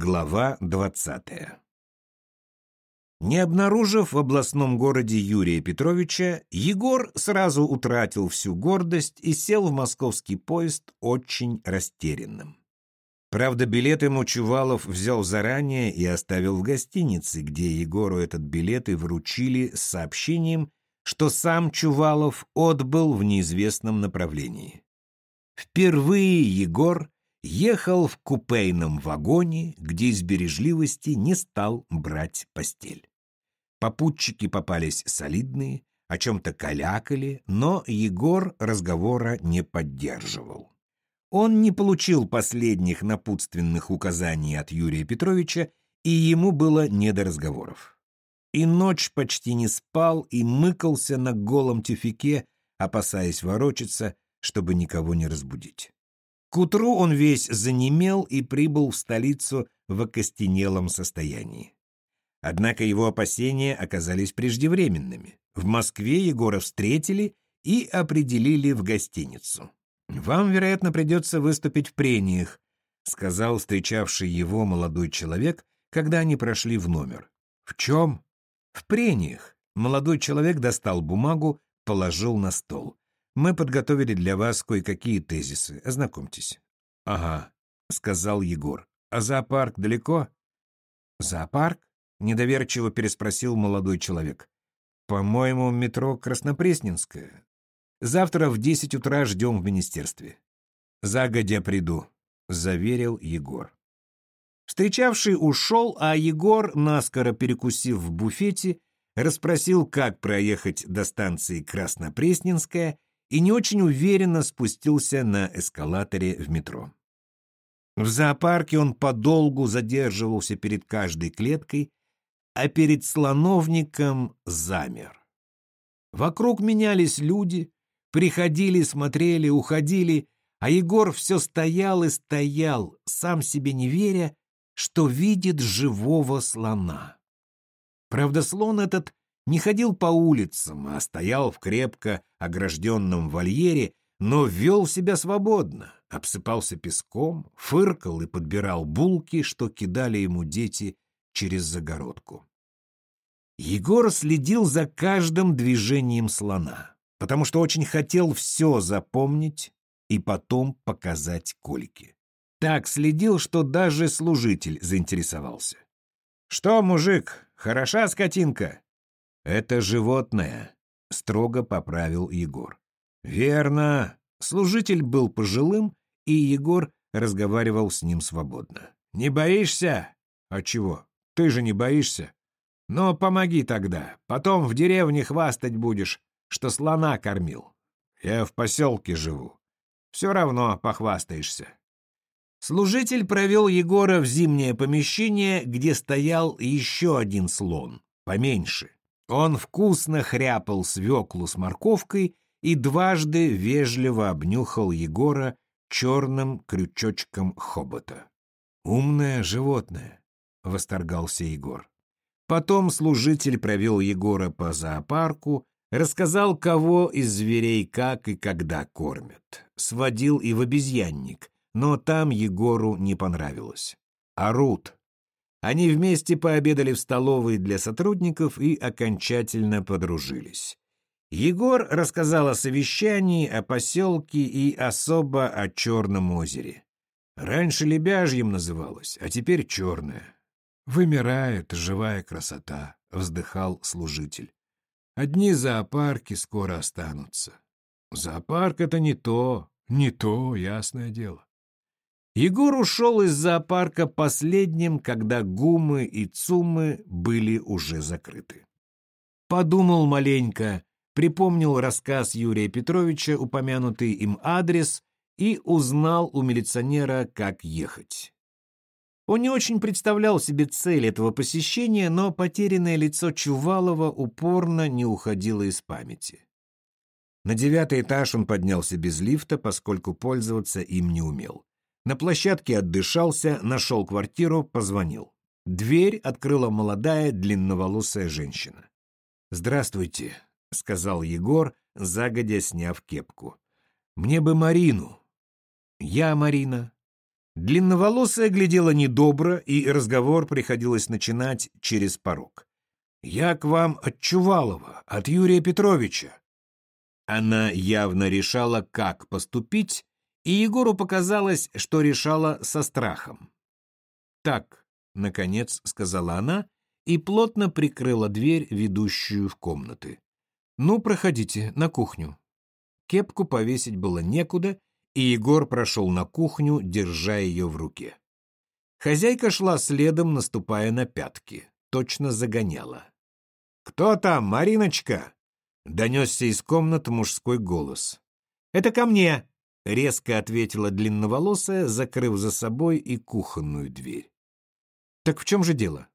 Глава двадцатая Не обнаружив в областном городе Юрия Петровича, Егор сразу утратил всю гордость и сел в московский поезд очень растерянным. Правда, билет ему Чувалов взял заранее и оставил в гостинице, где Егору этот билет и вручили с сообщением, что сам Чувалов отбыл в неизвестном направлении. Впервые Егор ехал в купейном вагоне, где из бережливости не стал брать постель. Попутчики попались солидные, о чем-то калякали, но Егор разговора не поддерживал. Он не получил последних напутственных указаний от Юрия Петровича, и ему было не до разговоров. И ночь почти не спал и мыкался на голом тюфике, опасаясь ворочаться, чтобы никого не разбудить. К утру он весь занемел и прибыл в столицу в окостенелом состоянии. Однако его опасения оказались преждевременными. В Москве Егора встретили и определили в гостиницу. «Вам, вероятно, придется выступить в прениях», — сказал встречавший его молодой человек, когда они прошли в номер. «В чем?» «В прениях». Молодой человек достал бумагу, положил на стол. «Мы подготовили для вас кое-какие тезисы. Ознакомьтесь». «Ага», — сказал Егор. «А зоопарк далеко?» «Зоопарк?» — недоверчиво переспросил молодой человек. «По-моему, метро Краснопресненское. Завтра в десять утра ждем в министерстве. Загодя приду, — заверил Егор. Встречавший ушел, а Егор, наскоро перекусив в буфете, расспросил, как проехать до станции Краснопресненская и не очень уверенно спустился на эскалаторе в метро. В зоопарке он подолгу задерживался перед каждой клеткой, а перед слоновником замер. Вокруг менялись люди, Приходили, смотрели, уходили, а Егор все стоял и стоял, сам себе не веря, что видит живого слона. Правда, слон этот не ходил по улицам, а стоял в крепко огражденном вольере, но вел себя свободно, обсыпался песком, фыркал и подбирал булки, что кидали ему дети через загородку. Егор следил за каждым движением слона потому что очень хотел все запомнить и потом показать Кольке. Так следил, что даже служитель заинтересовался. «Что, мужик, хороша скотинка?» «Это животное», — строго поправил Егор. «Верно». Служитель был пожилым, и Егор разговаривал с ним свободно. «Не боишься?» «А чего? Ты же не боишься?» «Но помоги тогда. Потом в деревне хвастать будешь, что слона кормил. Я в поселке живу. Все равно похвастаешься. Служитель провел Егора в зимнее помещение, где стоял еще один слон, поменьше. Он вкусно хряпал свеклу с морковкой и дважды вежливо обнюхал Егора черным крючочком хобота. «Умное животное», — восторгался Егор. Потом служитель провел Егора по зоопарку, Рассказал, кого из зверей как и когда кормят. Сводил и в обезьянник, но там Егору не понравилось. Орут. Они вместе пообедали в столовой для сотрудников и окончательно подружились. Егор рассказал о совещании, о поселке и особо о Черном озере. Раньше Лебяжьем называлось, а теперь Черное. «Вымирает живая красота», — вздыхал служитель. Одни зоопарки скоро останутся. Зоопарк — это не то, не то, ясное дело. Егор ушел из зоопарка последним, когда гумы и цумы были уже закрыты. Подумал маленько, припомнил рассказ Юрия Петровича, упомянутый им адрес, и узнал у милиционера, как ехать. Он не очень представлял себе цель этого посещения, но потерянное лицо Чувалова упорно не уходило из памяти. На девятый этаж он поднялся без лифта, поскольку пользоваться им не умел. На площадке отдышался, нашел квартиру, позвонил. Дверь открыла молодая длинноволосая женщина. «Здравствуйте», — сказал Егор, загодя сняв кепку. «Мне бы Марину». «Я Марина», Длинноволосая глядела недобро, и разговор приходилось начинать через порог. «Я к вам от Чувалова, от Юрия Петровича». Она явно решала, как поступить, и Егору показалось, что решала со страхом. «Так», — наконец сказала она, и плотно прикрыла дверь, ведущую в комнаты. «Ну, проходите, на кухню». Кепку повесить было некуда, и Егор прошел на кухню, держа ее в руке. Хозяйка шла следом, наступая на пятки. Точно загоняла. «Кто там, Мариночка?» — донесся из комнаты мужской голос. «Это ко мне!» — резко ответила длинноволосая, закрыв за собой и кухонную дверь. «Так в чем же дело?»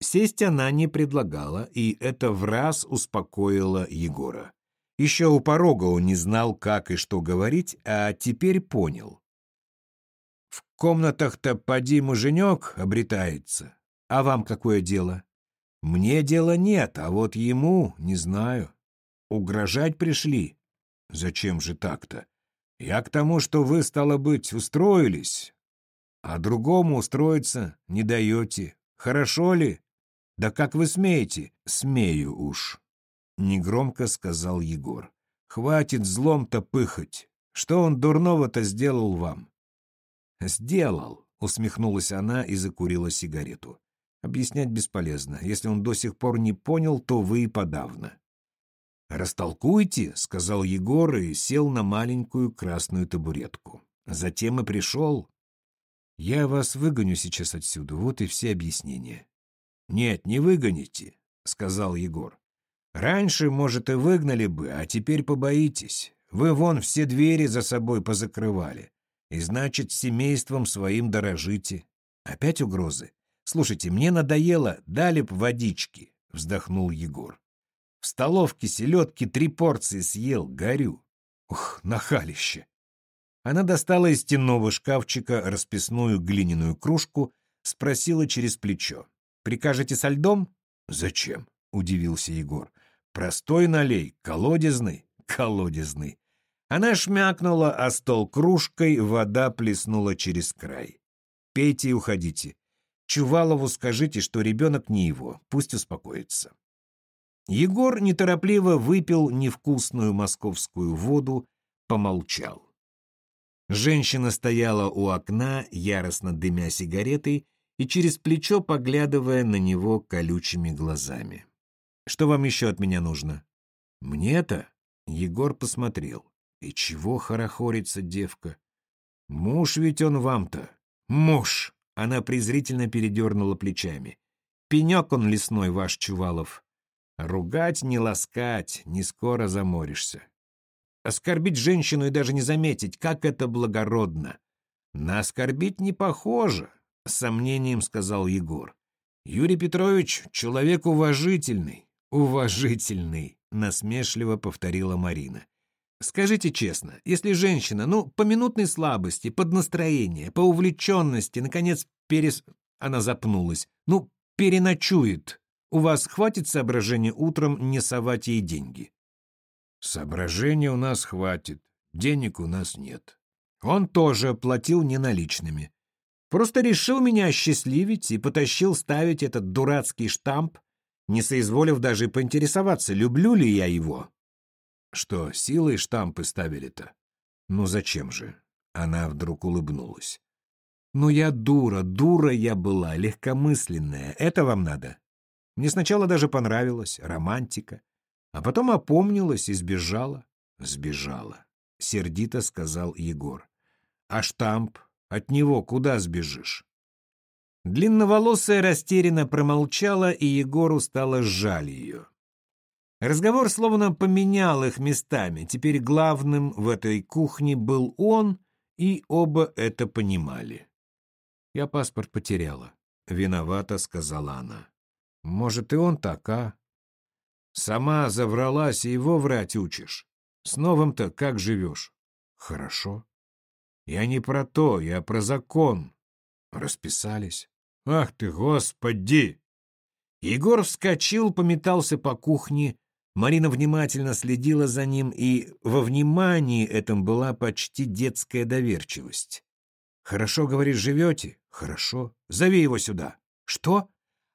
Сесть она не предлагала, и это в раз успокоило Егора. Еще у порога он не знал, как и что говорить, а теперь понял. В комнатах-то поди муженек обретается. А вам какое дело? Мне дела нет, а вот ему, не знаю. Угрожать пришли. Зачем же так-то? Я к тому, что вы, стало быть, устроились, а другому устроиться не даете. Хорошо ли? Да как вы смеете? Смею уж. — негромко сказал Егор. «Хватит злом-то пыхать. Что он дурного-то сделал вам?» «Сделал», — усмехнулась она и закурила сигарету. «Объяснять бесполезно. Если он до сих пор не понял, то вы и подавно». «Растолкуйте», — сказал Егор и сел на маленькую красную табуретку. Затем и пришел. «Я вас выгоню сейчас отсюда, вот и все объяснения». «Нет, не выгоните», — сказал Егор. Раньше, может, и выгнали бы, а теперь побоитесь. Вы вон все двери за собой позакрывали. И значит, семейством своим дорожите. Опять угрозы? Слушайте, мне надоело, дали б водички, вздохнул Егор. В столовке селедки три порции съел, горю. Ух, нахалище. Она достала из стенного шкафчика расписную глиняную кружку, спросила через плечо. «Прикажете со льдом?» «Зачем?» — удивился Егор. Простой налей, колодезный, колодезный. Она шмякнула о стол кружкой, вода плеснула через край. Пейте и уходите. Чувалову скажите, что ребенок не его, пусть успокоится. Егор неторопливо выпил невкусную московскую воду, помолчал. Женщина стояла у окна, яростно дымя сигаретой и через плечо поглядывая на него колючими глазами. Что вам еще от меня нужно? Мне-то? Егор посмотрел. И чего хорохорится девка? Муж ведь он вам-то. Муж! Она презрительно передернула плечами. Пенек он лесной ваш, Чувалов. Ругать не ласкать, не скоро заморишься. Оскорбить женщину и даже не заметить, как это благородно. На оскорбить не похоже, — с сомнением сказал Егор. Юрий Петрович — человек уважительный, «Уважительный», — насмешливо повторила Марина. «Скажите честно, если женщина, ну, по минутной слабости, под настроение, по увлеченности, наконец, перес...» Она запнулась. «Ну, переночует. У вас хватит соображения утром не совать ей деньги?» «Соображения у нас хватит. Денег у нас нет». Он тоже платил не наличными. Просто решил меня осчастливить и потащил ставить этот дурацкий штамп не соизволив даже поинтересоваться, люблю ли я его. Что, силой штампы ставили-то? Ну зачем же? Она вдруг улыбнулась. Ну я дура, дура я была, легкомысленная. Это вам надо? Мне сначала даже понравилось, романтика. А потом опомнилась и сбежала. Сбежала, сердито сказал Егор. А штамп? От него куда сбежишь? Длинноволосая растерянно промолчала, и Егору стало жаль ее. Разговор словно поменял их местами. Теперь главным в этой кухне был он, и оба это понимали. «Я паспорт потеряла», — виновата сказала она. «Может, и он так, а?» «Сама завралась и его врать учишь. С новым-то как живешь?» «Хорошо». «Я не про то, я про закон». Расписались. «Ах ты, господи!» Егор вскочил, пометался по кухне. Марина внимательно следила за ним, и во внимании этом была почти детская доверчивость. «Хорошо, говоришь, живете?» «Хорошо. Зови его сюда». «Что?»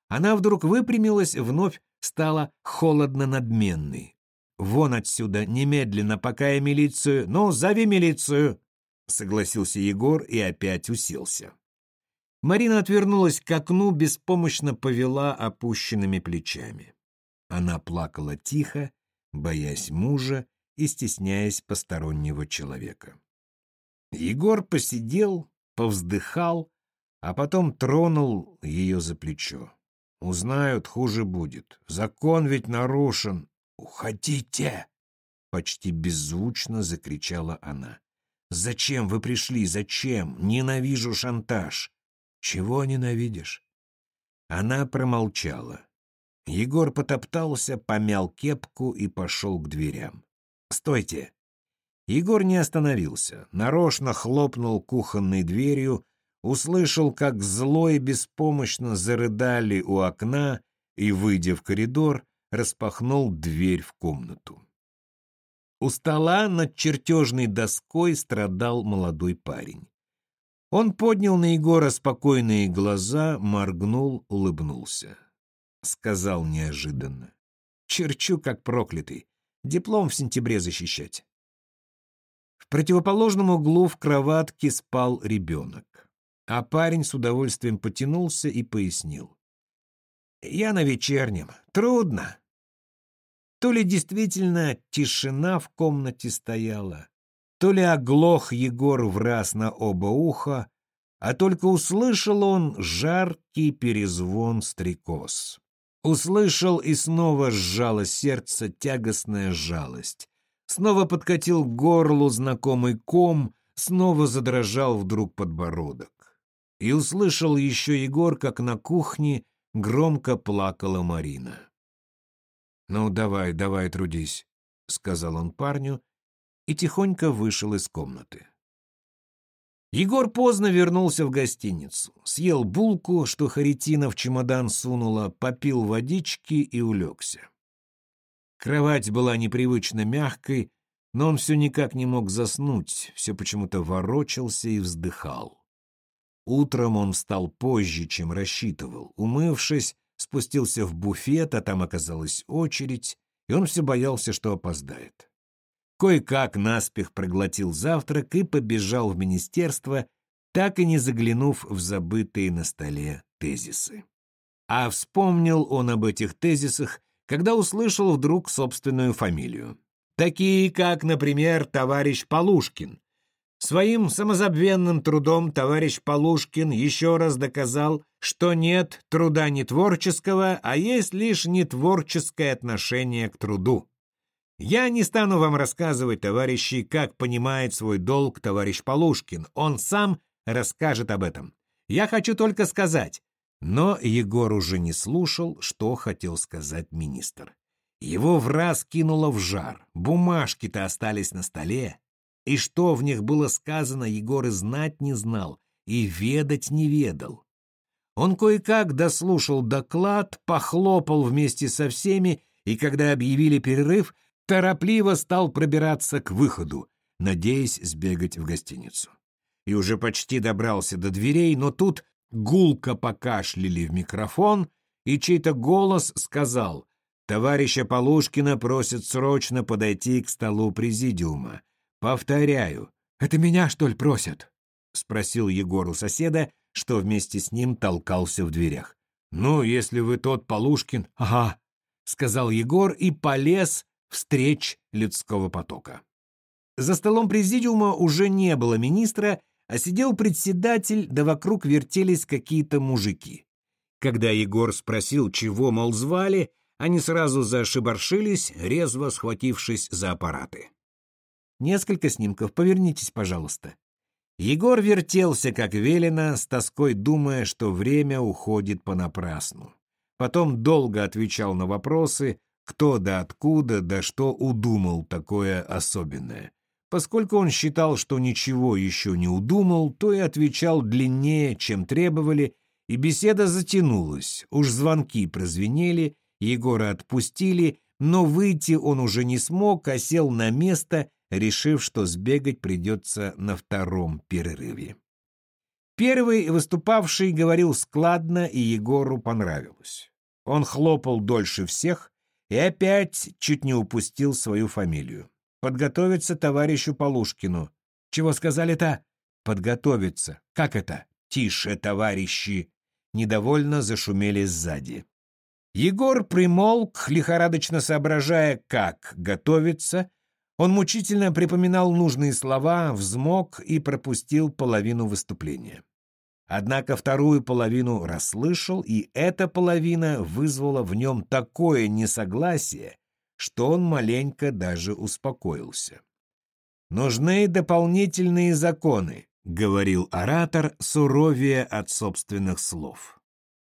Она вдруг выпрямилась, вновь стала холодно-надменной. «Вон отсюда, немедленно, пока я милицию... Ну, зови милицию!» Согласился Егор и опять уселся. Марина отвернулась к окну, беспомощно повела опущенными плечами. Она плакала тихо, боясь мужа и стесняясь постороннего человека. Егор посидел, повздыхал, а потом тронул ее за плечо. «Узнают, хуже будет. Закон ведь нарушен. Уходите!» Почти беззвучно закричала она. «Зачем вы пришли? Зачем? Ненавижу шантаж!» «Чего ненавидишь?» Она промолчала. Егор потоптался, помял кепку и пошел к дверям. «Стойте!» Егор не остановился, нарочно хлопнул кухонной дверью, услышал, как зло и беспомощно зарыдали у окна и, выйдя в коридор, распахнул дверь в комнату. У стола над чертежной доской страдал молодой парень. Он поднял на Егора спокойные глаза, моргнул, улыбнулся. Сказал неожиданно. «Черчу, как проклятый. Диплом в сентябре защищать». В противоположном углу в кроватке спал ребенок. А парень с удовольствием потянулся и пояснил. «Я на вечернем. Трудно. То ли действительно тишина в комнате стояла, то ли оглох Егор в раз на оба уха, а только услышал он жаркий перезвон стрекоз. Услышал и снова сжало сердце тягостная жалость. Снова подкатил к горлу знакомый ком, снова задрожал вдруг подбородок. И услышал еще Егор, как на кухне громко плакала Марина. «Ну, давай, давай, трудись», — сказал он парню и тихонько вышел из комнаты. Егор поздно вернулся в гостиницу, съел булку, что Харитина в чемодан сунула, попил водички и улегся. Кровать была непривычно мягкой, но он все никак не мог заснуть, все почему-то ворочался и вздыхал. Утром он встал позже, чем рассчитывал. Умывшись, спустился в буфет, а там оказалась очередь, и он все боялся, что опоздает. Кое-как наспех проглотил завтрак и побежал в министерство, так и не заглянув в забытые на столе тезисы. А вспомнил он об этих тезисах, когда услышал вдруг собственную фамилию. Такие, как, например, товарищ Полушкин. Своим самозабвенным трудом товарищ Полушкин еще раз доказал, что нет труда не творческого, а есть лишь нетворческое отношение к труду. Я не стану вам рассказывать, товарищи, как понимает свой долг товарищ Полушкин. Он сам расскажет об этом. Я хочу только сказать. Но Егор уже не слушал, что хотел сказать министр. Его в раз кинуло в жар. Бумажки-то остались на столе. И что в них было сказано, Егор и знать не знал, и ведать не ведал. Он кое-как дослушал доклад, похлопал вместе со всеми, и когда объявили перерыв, торопливо стал пробираться к выходу, надеясь сбегать в гостиницу. И уже почти добрался до дверей, но тут гулко покашляли в микрофон, и чей-то голос сказал «Товарища Полушкина просят срочно подойти к столу президиума. Повторяю, это меня, что ли, просят?» — спросил Егор у соседа, что вместе с ним толкался в дверях. «Ну, если вы тот Полушкин...» «Ага», — сказал Егор и полез встреч людского потока. За столом президиума уже не было министра, а сидел председатель, да вокруг вертелись какие-то мужики. Когда Егор спросил, чего, мол, звали, они сразу зашибаршились, резво схватившись за аппараты. Несколько снимков, повернитесь, пожалуйста. Егор вертелся, как велено, с тоской думая, что время уходит понапрасну. Потом долго отвечал на вопросы, кто да откуда да что удумал такое особенное. Поскольку он считал, что ничего еще не удумал, то и отвечал длиннее, чем требовали, и беседа затянулась, уж звонки прозвенели, Егора отпустили, но выйти он уже не смог, а сел на место, решив, что сбегать придется на втором перерыве. Первый выступавший говорил складно, и Егору понравилось. Он хлопал дольше всех и опять чуть не упустил свою фамилию. Подготовиться товарищу Полушкину. Чего сказали-то? Подготовиться. Как это? Тише, товарищи. Недовольно зашумели сзади. Егор примолк, лихорадочно соображая, как готовиться. Он мучительно припоминал нужные слова, взмок и пропустил половину выступления. Однако вторую половину расслышал, и эта половина вызвала в нем такое несогласие, что он маленько даже успокоился. «Нужны дополнительные законы», — говорил оратор, суровее от собственных слов.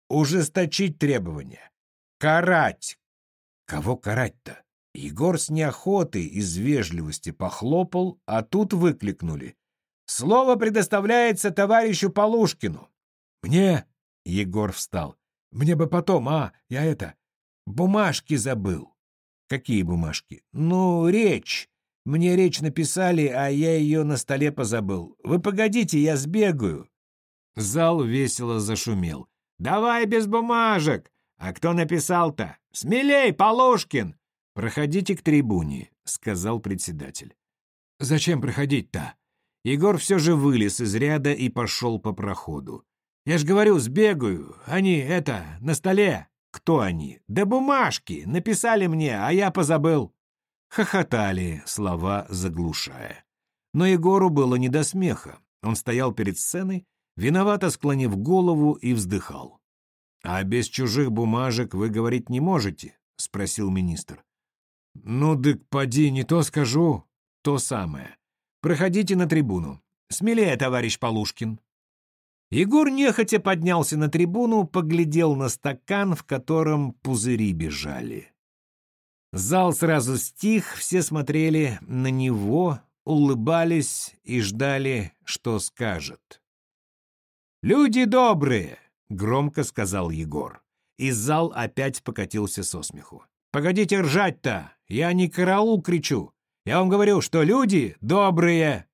«Ужесточить требования. Карать!» «Кого карать-то?» Егор с неохотой из вежливости похлопал, а тут выкликнули. Слово предоставляется товарищу Полушкину. Мне, Егор встал. Мне бы потом, а, я это, бумажки забыл. Какие бумажки? Ну, речь. Мне речь написали, а я ее на столе позабыл. Вы погодите, я сбегаю. Зал весело зашумел. Давай без бумажек. А кто написал-то? Смелей, Полушкин. Проходите к трибуне, сказал председатель. Зачем проходить-то? Егор все же вылез из ряда и пошел по проходу. «Я ж говорю, сбегаю. Они, это, на столе». «Кто они?» «Да бумажки. Написали мне, а я позабыл». Хохотали, слова заглушая. Но Егору было не до смеха. Он стоял перед сценой, виновато склонив голову и вздыхал. «А без чужих бумажек вы говорить не можете?» — спросил министр. «Ну, дык поди, не то скажу, то самое. Проходите на трибуну. Смелее, товарищ Полушкин. Егор нехотя поднялся на трибуну, поглядел на стакан, в котором пузыри бежали. Зал сразу стих, все смотрели на него, улыбались и ждали, что скажет. «Люди добрые!» — громко сказал Егор. И зал опять покатился со смеху. «Погодите ржать-то! Я не караул кричу! Я вам говорю, что люди добрые!»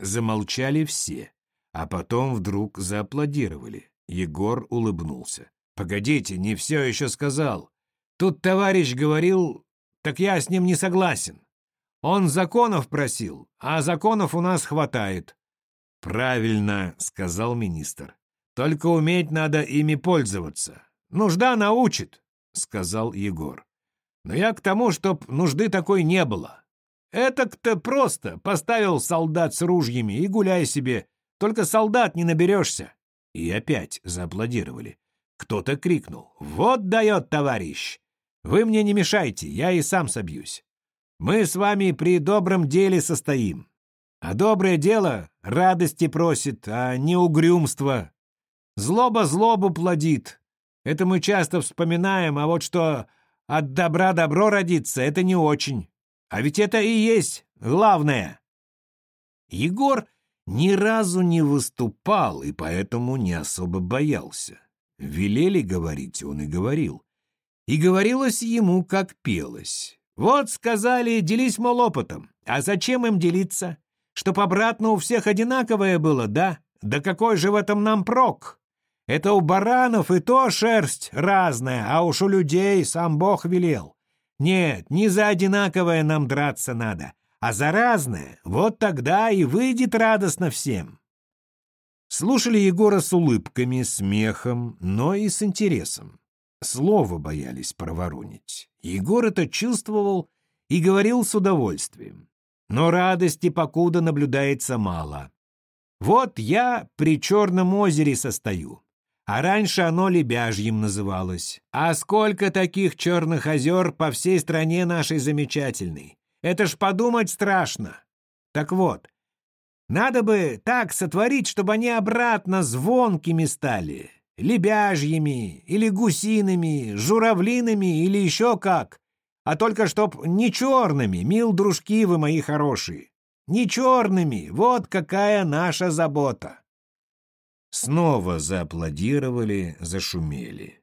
Замолчали все, а потом вдруг зааплодировали. Егор улыбнулся. «Погодите, не все еще сказал. Тут товарищ говорил, так я с ним не согласен. Он законов просил, а законов у нас хватает». «Правильно», — сказал министр. «Только уметь надо ими пользоваться. Нужда научит», — сказал Егор. «Но я к тому, чтоб нужды такой не было. Это-то просто. Поставил солдат с ружьями и гуляй себе. Только солдат не наберешься. И опять зааплодировали. Кто-то крикнул. «Вот дает, товарищ! Вы мне не мешайте, я и сам собьюсь. Мы с вами при добром деле состоим. А доброе дело радости просит, а не угрюмство. Злоба злобу плодит. Это мы часто вспоминаем, а вот что от добра добро родится, это не очень. А ведь это и есть главное. Егор ни разу не выступал и поэтому не особо боялся. Велели говорить, он и говорил. И говорилось ему, как пелось. Вот, сказали, делись, мол, опытом. А зачем им делиться? Чтоб обратно у всех одинаковое было, да? Да какой же в этом нам прок? Это у баранов и то шерсть разная, а уж у людей сам Бог велел. Нет, не за одинаковое нам драться надо, а за разное. Вот тогда и выйдет радостно всем. Слушали Егора с улыбками, смехом, но и с интересом. Слово боялись проворонить. Егор это чувствовал и говорил с удовольствием. Но радости покуда наблюдается мало. Вот я при Черном озере состою. А раньше оно Лебяжьим называлось. А сколько таких черных озер по всей стране нашей замечательной. Это ж подумать страшно. Так вот, надо бы так сотворить, чтобы они обратно звонкими стали. Лебяжьими или гусиными, журавлиными или еще как. А только чтоб не черными, мил дружки вы мои хорошие. Не черными, вот какая наша забота. Снова зааплодировали, зашумели.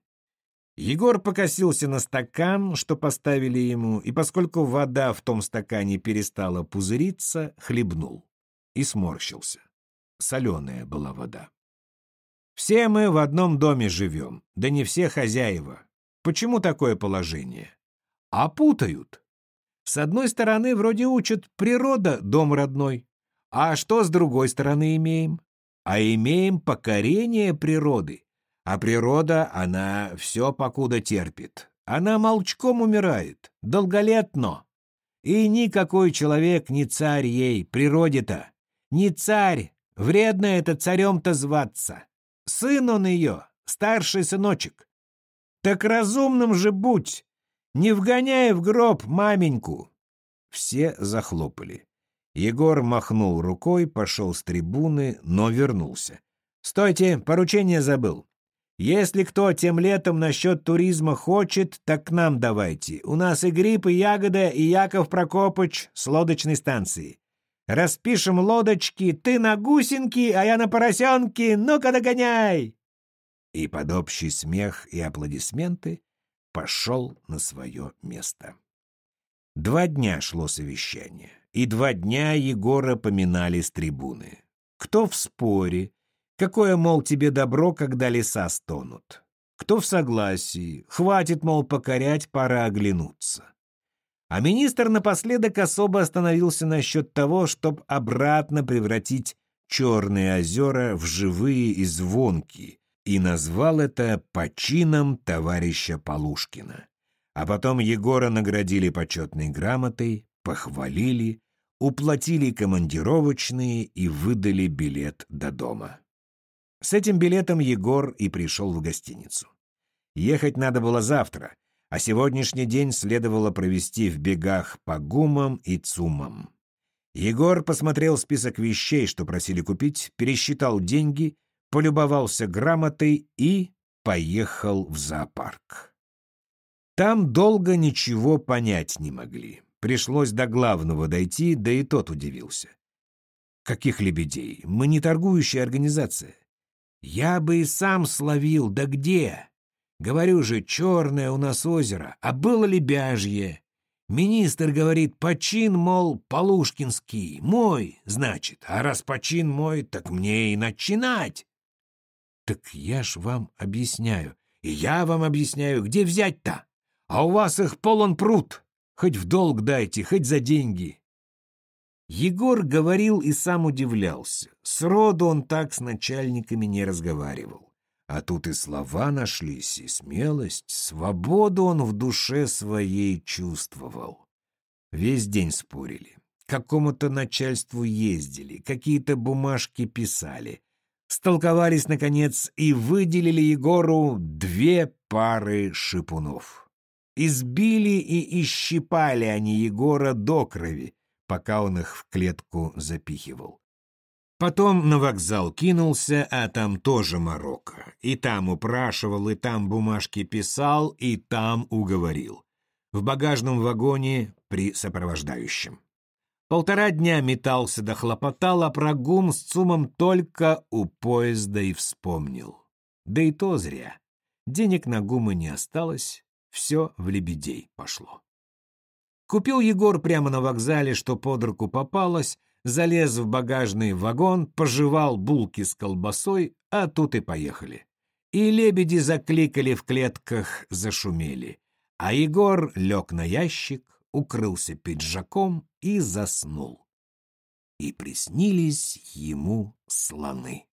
Егор покосился на стакан, что поставили ему, и поскольку вода в том стакане перестала пузыриться, хлебнул и сморщился. Соленая была вода. Все мы в одном доме живем, да не все хозяева. Почему такое положение? А путают. С одной стороны, вроде учат природа — дом родной. А что с другой стороны имеем? А имеем покорение природы. А природа, она все покуда терпит. Она молчком умирает, долголетно. И никакой человек не царь ей, природе-то. Не царь, вредно это царем-то зваться. Сын он ее, старший сыночек. Так разумным же будь, не вгоняй в гроб маменьку. Все захлопали. Егор махнул рукой, пошел с трибуны, но вернулся. «Стойте, поручение забыл. Если кто тем летом насчет туризма хочет, так к нам давайте. У нас и гриб, и ягода, и Яков Прокопыч с лодочной станции. Распишем лодочки, ты на гусенки, а я на поросенки, ну-ка догоняй!» И под общий смех и аплодисменты пошел на свое место. Два дня шло совещание и два дня Егора поминали с трибуны. Кто в споре, какое, мол, тебе добро, когда леса стонут. Кто в согласии, хватит, мол, покорять, пора оглянуться. А министр напоследок особо остановился насчет того, чтобы обратно превратить черные озера в живые и звонкие, и назвал это почином товарища Полушкина. А потом Егора наградили почетной грамотой, похвалили, уплатили командировочные и выдали билет до дома. С этим билетом Егор и пришел в гостиницу. Ехать надо было завтра, а сегодняшний день следовало провести в бегах по гумам и цумам. Егор посмотрел список вещей, что просили купить, пересчитал деньги, полюбовался грамотой и поехал в зоопарк. Там долго ничего понять не могли. Пришлось до главного дойти, да и тот удивился. Каких лебедей? Мы не торгующая организация. Я бы и сам словил, да где? Говорю же, черное у нас озеро, а было лебяжье. Министр говорит, почин, мол, Полушкинский, мой, значит, а раз почин мой, так мне и начинать. Так я ж вам объясняю, и я вам объясняю, где взять-то? А у вас их полон пруд. Хоть в долг дайте, хоть за деньги. Егор говорил и сам удивлялся. Сроду он так с начальниками не разговаривал. А тут и слова нашлись, и смелость, свободу он в душе своей чувствовал. Весь день спорили. К какому-то начальству ездили, какие-то бумажки писали. Столковались, наконец, и выделили Егору две пары шипунов. Избили и исщипали они Егора до крови, пока он их в клетку запихивал. Потом на вокзал кинулся, а там тоже Марокко. И там упрашивал, и там бумажки писал, и там уговорил. В багажном вагоне при сопровождающем. Полтора дня метался да хлопотал, а про гум с ЦУМом только у поезда и вспомнил. Да и то зря. Денег на гумы не осталось, все в лебедей пошло. Купил Егор прямо на вокзале, что под руку попалось, залез в багажный вагон, пожевал булки с колбасой, а тут и поехали. И лебеди закликали в клетках, зашумели. А Егор лег на ящик, укрылся пиджаком и заснул. И приснились ему слоны.